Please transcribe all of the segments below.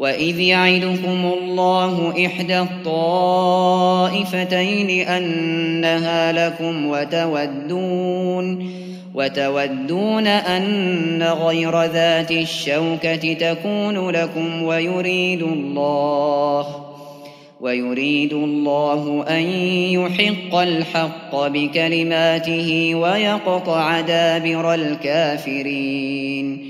وإذ يعدكم الله إحدى الطائفتين أنها لكم وتودون وتودون أن غير ذات الشوكة تكون لكم ويريد الله ويريد الله أن يحق الحق بكلماته ويقطع دابر الكافرين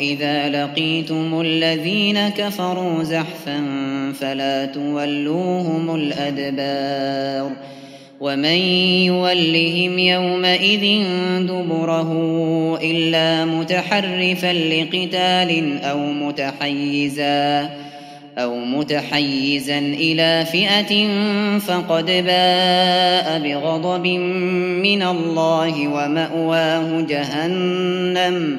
إذا لقيتم الذين كفروا زحفا فلا تولوهم الأدبار ومن يولهم يومئذ دبره إلا متحرفا لقتال أو متحيزا أو متحيزا إلى فئة فقد باء بغضب من الله ومأواه جهنم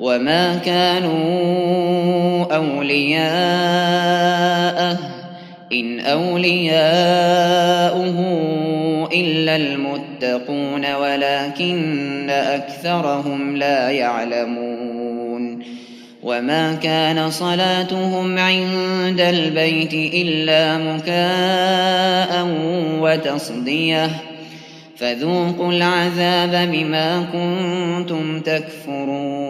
وما كانوا أولياءه إن أولياؤه إلا المتقون ولكن أكثرهم لا يعلمون وما كان صلاتهم عند البيت إلا مكاء وتصديه فذوقوا العذاب بما كنتم تكفرون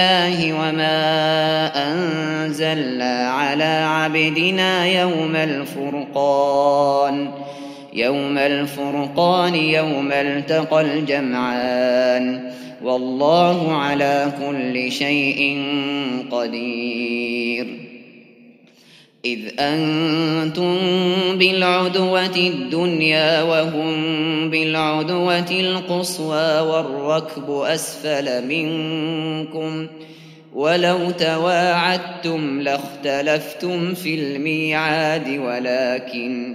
بالله وما أنزلنا على عبدنا يوم الفرقان. يوم الفرقان يوم التقى الجمعان. والله على كل شيء قدير. إذ أنتم بالعدوة الدنيا وهم بالعدوة القصوى والركب أسفل منكم ولو تواعدتم لاختلفتم في الميعاد ولكن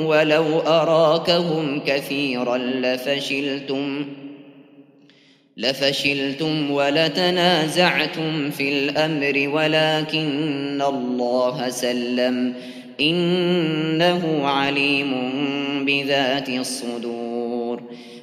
ولو أراكهم كثيرا لفشلتم لفشلتم ولتنازعتم في الأمر ولكن الله سلم إنه عليم بذات الصدور.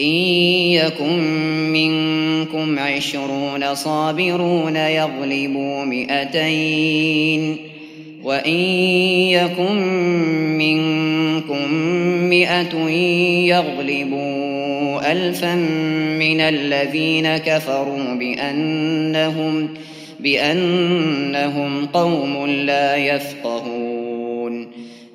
إن يكن منكم عشرون صابرون يغلبوا مئتين وإن يكن منكم مئة يغلبوا ألفا من الذين كفروا بأنهم ۖ بأنهم قوم لا يفقهون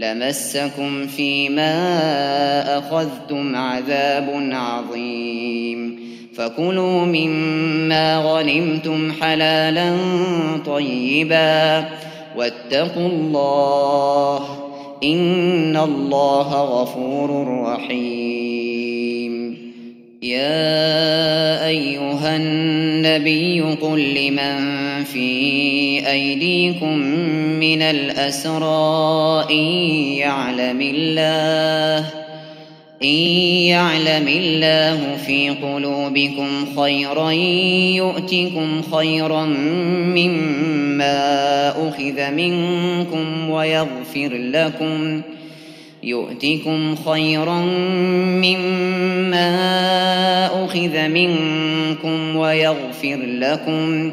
لمسكم فيما أخذتم عذاب عظيم. فكلوا مما غنمتم حلالا طيبا واتقوا الله إن الله غفور رحيم. يا أيها النبي قل لمن في أيديكم من الأسرى إن يعلم الله إن يعلم الله في قلوبكم خيرا يؤتكم خيرا مما أخذ منكم ويغفر لكم يؤتكم خيرا مما أخذ منكم ويغفر لكم.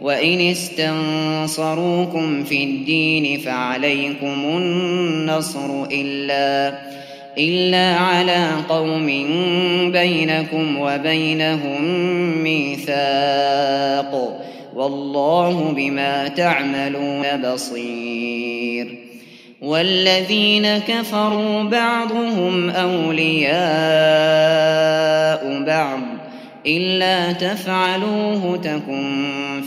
وإن استنصروكم في الدين فعليكم النصر إلا إلا على قوم بينكم وبينهم ميثاق والله بما تعملون بصير والذين كفروا بعضهم أولياء بعض إلا تفعلوه تكن